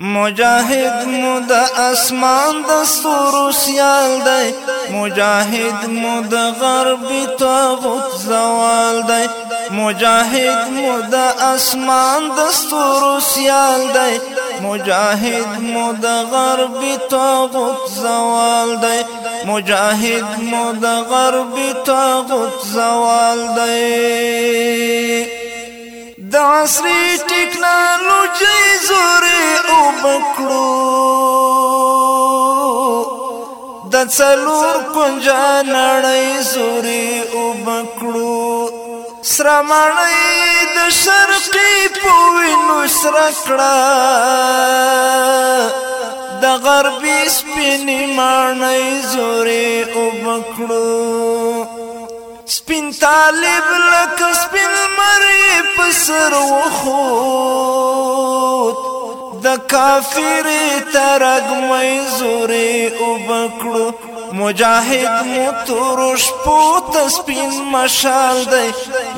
مجاهد مو اسمان د سورو سیال دی مجاهد مو د غربي تاغوت زوال دی مجاهد مو اسمان د سورو سیال دی مجاهد مو د غربي تاغوت زوال دی مجاهد مو د غربي تاغوت زوال دی د عصري ټیکنالوژي زورې او بکړو د څلور کنجا نړۍ زورې او بکړو سرمړی د شرقي پوینو سرکړه د غربي سپینې مانای زورې او بکړو سپین طالب لکه سپین مری سر وخوت د کافر ترګ مې زوري وبکړو مجاهد مو ترش پوت سپین مشال دی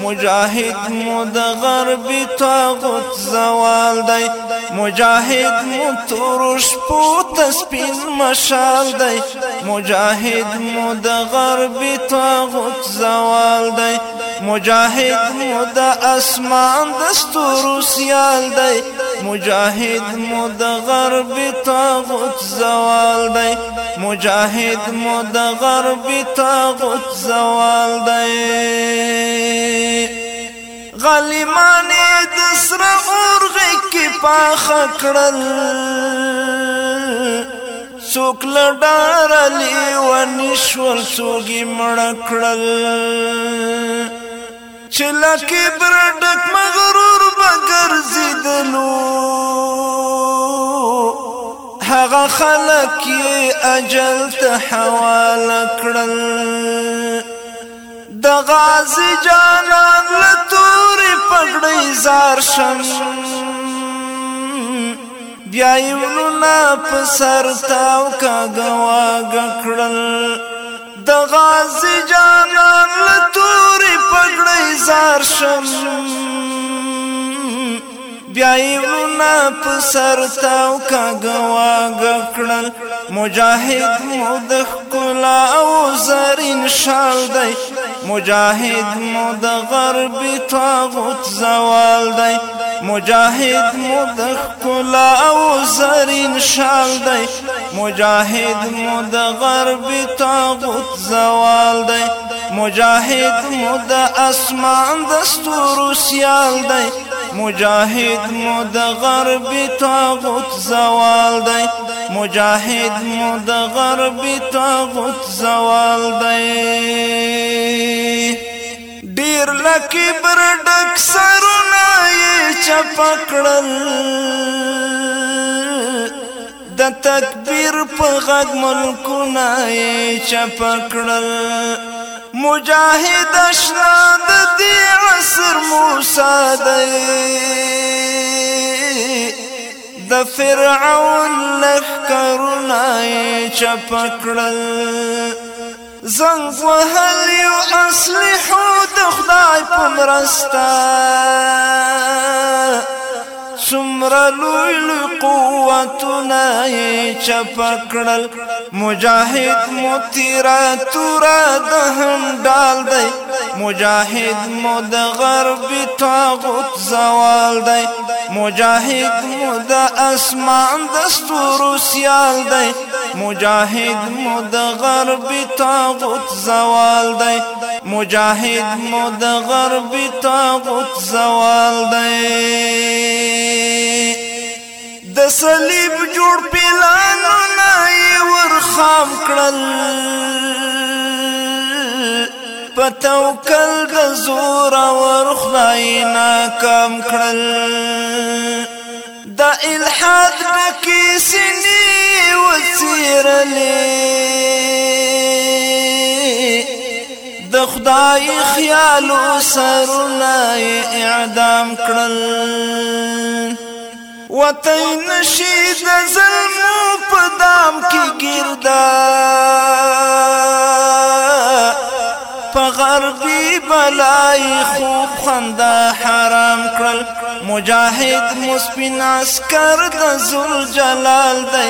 مجاهد مو د غرب طاغوت زوال دی مجاهد مو ترش پوت سپین مشال دی مجاهد مو د غرب طاغوت زوال دی مجاهد مو د اسمان د ستورو سیال دی مجاهد مو د غرب طاغوت زوال دی مجاهد مو د غرب طاغوت زوال دی غلیمان د سر اورغه کې پاخ کړل څوک لډار لیوان شول څوګي مړ کړل چې لکه برډک مغرور بګرځي دلو هغه خلک یې اجل ته حواله کړل د غازی جانان له تورې پګړۍ زار شم بیا یې ولونه په سر تاو کاږه واږه کړل د غازی جانان ښکار شم بیا ایرونا په سر تاو کاګوا غکړل مجاهد مو د خلا او زرین شال دی مجاهد مو د غرب طاغوت زوال دی مجاهد مو د خلا او زرین شال دی مجاهد مو د غرب طاغوت زوال دی مجاهد مو د اسمان د ستورو سیال دی مجاهد مو د غرب طاغوت زوال دی مجاهد مو د غرب طاغوت زوال دی ډیر لکی بر ډک سرونه یې چپکړل د تکبیر په غږ ملکونه یې چپکړل مجاهد اشنا د دې عصر موسی دی د فرعون لخرنا چپکړل زنګ وهل یو اصلحو د خدای په مرسته څومره لوی لوی قوتونه یې چپکړل مجاهد مو تیرا تورا د هم ډال دی مجاهد مو د غرب تاغوت زوال دی مجاهد مو د اسمان د ستورو سیال دی مجاهد مو د غرب طاغوت زوال دی مجاهد مو د غرب طاغوت زوال دی د صلیب جوړ پلانونه یې ورخام کړل فتوكل د زور ور خدای ناکام کړل دا الحاد بکی سنی وسیرلی د خدای خیال سرونه اعدام كرل وطين شيد ظلم پدام كي گردا په غربي بلای خوب خندا حرام کړل مجاهد مسپن عسكر د ذل جلال دی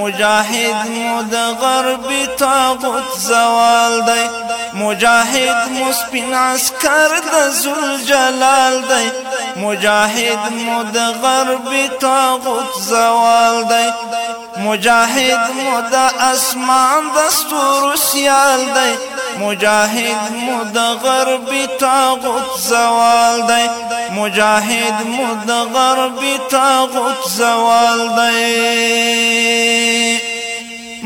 مجاهد مو د غربي طاغوت زوال دی مجاهد مسپن عسكر د ذل جلال دی مجاهد مو د غرب طاغوت زوال دی مجاهد مو د اسمان د ستورو سیال دی مجاهد مو د غرب طاغوت زوال دی مجاهد مو د غرب طاغوت زوال دی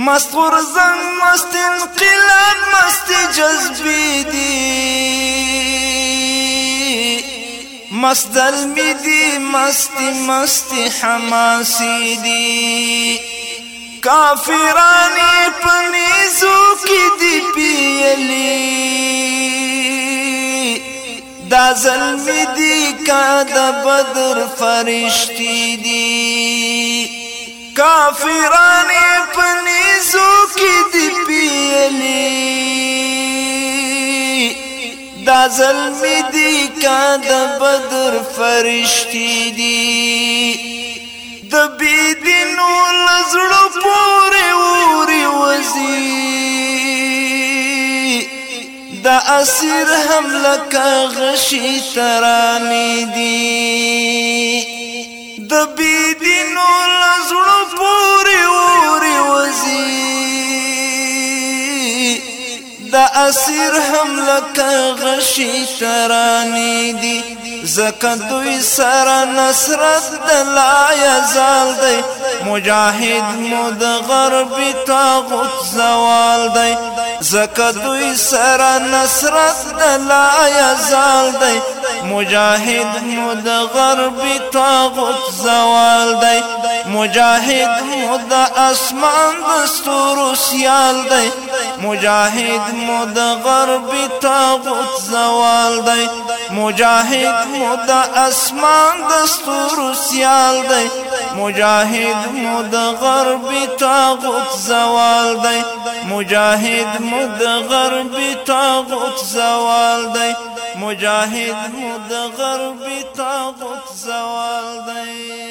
مست غرزنګ مست انقلاب مست جذبې دی مصدر می دی مستی مستی حماسی دی کافرانی پنیزو کی دی پیلی دا ظلمی دی کا دا بدر فرشتی دی کافرانی پنیزو کی دی پیلی دا ظلمی دی کا دا بدر فرشتی دی دا بیدینو لزڑو پوری اوری وزی دا اسیر هم لکا غشی ترانی دی دا بیدینو لزڑو پوری اوری وزی د اسیر هم لکه غشي ترانی دي زکه دوی سره نصرت د لا یزال دی مجاهد مو د غربي طاغوت زوال دی زکه دوی سره نصرت د لا یزال دی مجاهد مو د غربي طاغوت زوال دی مجاهد مو د اسمان د ستورو سیال دی مجاهد مو د غرب تاغوت زوال دی مجاهد مو د اسمان د ستورو سیال دی مجاهد مو د غرب تاغوت زوال دی مجاهد مو د غرب تاغوت زوال دی مجاهد مو د غرب تاغوت زوال دی